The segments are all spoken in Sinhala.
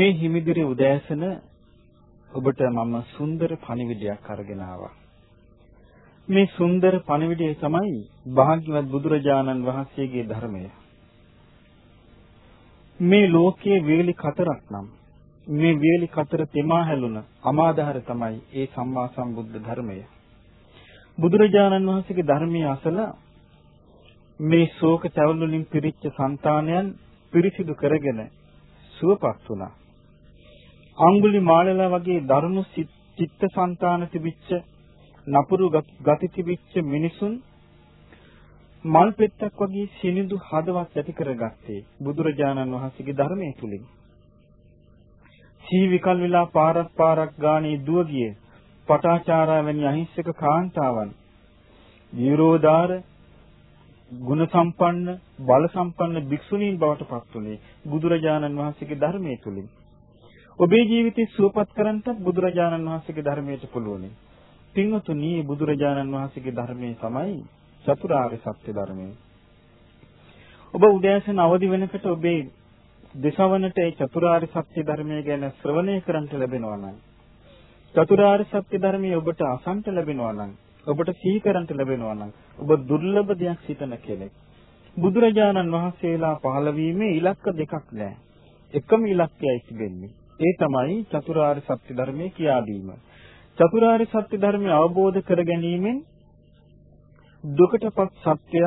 තෙරුවන් සරණයි. මේ හිමිදිරි උදෑසන ඔබට මම සුන්දර පණිවිඩයක් අරගෙන ආවා. මේ සුන්දර පණිවිඩය තමයි භාග්‍යවත් බුදුරජාණන් වහන්සේගේ ධර්මය. මේ ලෝකයේ වේලි කතරක් නම් මේ වේලි කතර තෙමා හැලුන අමාදහර තමයි ඒ සම්මා සම්බුද්ධ ධර්මය. බුදුරජාණන් වහන්සේගේ ධර්මයේ අසල මේ ශෝක තැවුල් වලින් පිරිච්ච సంతානයන් පිරිසිදු කරගෙන සුවපත් වුණා. අඟුලි මාළලා වගේ දරුණු චිත්ත સંතාන තිබිච්ච නපුරු ගති තිබිච්ච මිනිසුන් මල් පෙත්තක් වගේ සිනිඳු හදවත් ඇති කරගත්තේ බුදුරජාණන් වහන්සේගේ ධර්මයේ තුලින්. සී විකල් වෙලා පාරක් පාරක් ගානේ දුව ගියේ පටාචාරා වැනි අහිංසක කාන්තාවන් විරෝධාර ගුණ සම්පන්න බල සම්පන්න භික්ෂුණීන් බවට පත් වුණේ බුදුරජාණන් වහන්සේගේ ධර්මයේ තුලින්. ඔබේ ජීවිතය සුවපත් කරන්නත් බුදුරජාණන් වහන්සේගේ ධර්මයට පුළුවනි. පින්වතුනි බුදුරජාණන් වහන්සේගේ ධර්මයේ තමයි චතුරාර්ය සත්‍ය ධර්මය. ඔබ උදෑසන අවදි වෙනකොට ඔබේ දසවනට ඒ චතුරාර්ය සත්‍ය ධර්මය ගැන ශ්‍රවණය කරන්ට ලැබෙනවා නම් චතුරාර්ය සත්‍ය ධර්මය ඔබට අසන්ට ලැබෙනවා නම් ඔබට සිහි කරන්ට ලැබෙනවා නම් ඔබ දුර්ලභ දෙයක් සිතන කෙනෙක්. බුදුරජාණන් වහන්සේලා පහළ වීමේ ඉලක්ක දෙකක් නෑ. එකම ඉලක්කයයි තිබෙන්නේ. ඒ තමයි චතුරාර්ය සත්‍ය ධර්මයේ කියා දීම. චතුරාර්ය සත්‍ය ධර්මය අවබෝධ කර ගැනීමෙන් දුකටපත් සත්‍යය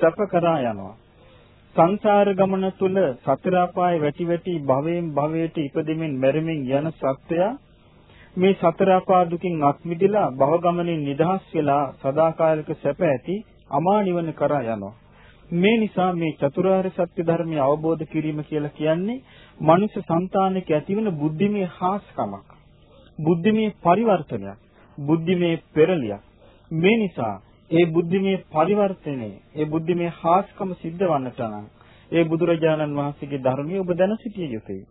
සැප කරා යනවා. සංසාර ගමන තුල සතර අපාය වැටි වැටි භවයෙන් භවයට ඉපදෙමින් මැරෙමින් යන සත්‍යය මේ සතර අපා දුකින් අත් මිදලා භව ගමනින් නිදහස් වෙලා සදාකාලික සැප ඇති අමා නිවන කරා යනවා. මේ නිසා මේ චතුරාර්ය සත්‍ය ධර්මය අවබෝධ කිරීම කියලා කියන්නේ මනුෂ්‍ය సంతాනයක ඇතිවන බුද්ධිමය හාස්කමක්. බුද්ධිමය පරිවර්තනයක්. බුද්ධිමය පෙරලියක්. මේ නිසා ඒ බුද්ධිමය පරිවර්තනය, ඒ බුද්ධිමය හාස්කම සිද්ධ වන්නට නම් ඒ බුදුරජාණන් වහන්සේගේ ධර්මය ඔබ දැන සිටිය යුතුයි.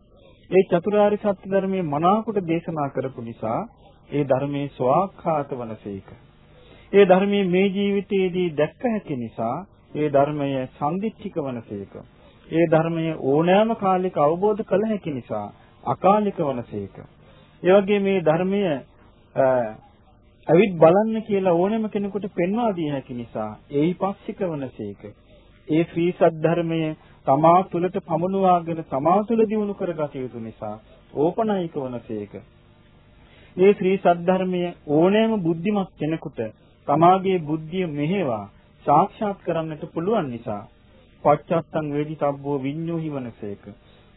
ඒ චතුරාර්ය සත්‍ය ධර්මයේ මනාකොට දේශනා කරපු නිසා ඒ ධර්මයේ ස්වාක්ඛාත වනසේක. ඒ ධර්මයේ මේ ජීවිතයේදී දැක්ක හැකි නිසා ඒ ධර්මය සම්දිච්චික වනසේක. ඒ ධර්මය ඕනෑම කාලයක අවබෝධ කළ හැකි නිසා අකාලික වනසේක. ඒ වගේ මේ ධර්මය අවිත් බලන්න කියලා ඕනෑම කෙනෙකුට පෙන්වා දිය හැකි නිසා ඒයි පස්සික වනසේක. ඒ ශ්‍රී සද්ධර්මයේ තමා තුළට පමුණුවාගෙන තමා තුළ දිනු කරගත යුතු නිසා ඕපනයික වනසේක. මේ ශ්‍රී සද්ධර්මයේ ඕනෑම බුද්ධිමත් කෙනෙකුට තමාගේ බුද්ධිය මෙහෙවා සාක්ෂාත් කරන්නට පුළුවන් නිසා පච්චත්තං වේදිතබ්බෝ විඤ්ඤෝහි වනසේක.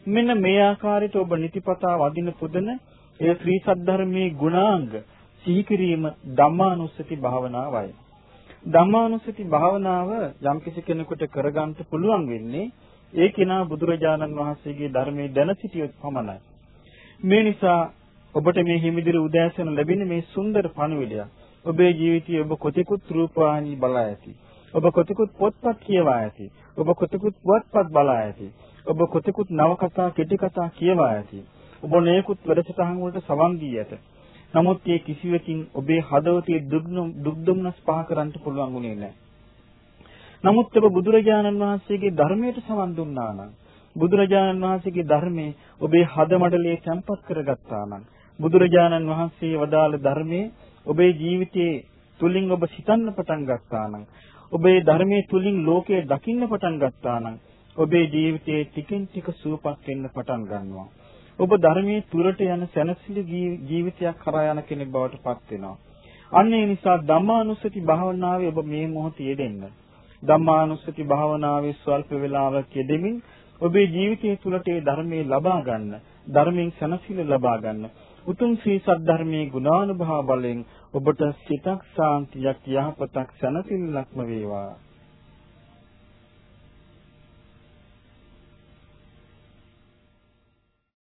මෙන්න මේ ආකාරයට ඔබ නිතිපතා වදින පුදන ඒ ශ්‍රී සද්ධර්මයේ ගුණාංග සිහි කිරීම ධම්මානුස්සති භාවනාවයි. ධම්මානුස්සති භාවනාව යම්කිසි කෙනෙකුට කරගන්න පුළුවන් වෙන්නේ ඒ කෙනා බුදුරජාණන් වහන්සේගේ ධර්මයේ දැන සිටියොත් පමණයි. මේ නිසා ඔබට මේ හිමිදිරි උදෑසන ලැබෙන මේ සුන්දර පණිවිඩය ඔබේ ජීවිතයේ ඔබ කොතෙකුත් රූපවාහිනී බලා ඇති. ඔබ කොතෙකුත් පොත්පත් කියවා ඇති. ඔබ කොතෙකුත් පුවත්පත් බලා ඇති. ඔබ කොතෙකුත් නවකතා කෙටි කතා කියවා ඇති. ඔබ නේකුත් වැඩසටහන් වලට සවන් දී ඇත. නමුත් මේ කිසිවකින් ඔබේ හදවතේ දුක් දුම්නස් පහ කරන්න පුළුවන් වුණේ නැහැ. නමුත් ඔබ බුදුරජාණන් වහන්සේගේ ධර්මයට සවන් දුන්නා නම් බුදුරජාණන් වහන්සේගේ ධර්මයේ ඔබේ හදමඩලේ තැම්පත් කරගත්තා නම් බුදුරජාණන් වහන්සේ වදාළ ධර්මයේ ඔබේ ජීවිතයේ තුලින් ඔබ සිතන්න පටන් ගත්තා නම් ඔබේ ධර්මයේ තුලින් ලෝකය දකින්න පටන් ගත්තා නම් ඔබේ ජීවිතයේ ටිකින් ටික සුවපත් වෙන්න පටන් ගන්නවා. ඔබ ධර්මයේ තුරට යන සැනසෙලි ජීවිතයක් කරා යන කෙනෙක් බවට පත් වෙනවා. අන්න ඒ නිසා ධම්මානුස්සති භාවනාවේ ඔබ මේ මොහොතේ යෙදෙන්න. ධම්මානුස්සති භාවනාවේ ස්වල්ප වේලාවක් යෙදෙමින් ඔබේ ජීවිතය තුළට ඒ ධර්මයේ ලබා ගන්න ධර්මයෙන් සනසිල ලබා ගන්න උතුම් ශ්‍රී සද්ධර්මයේ ගුණානුභාව බලයෙන් ඔබට සිතක් සාන්තියක් යහපතක් සනසිල්ලක්ම වේවා.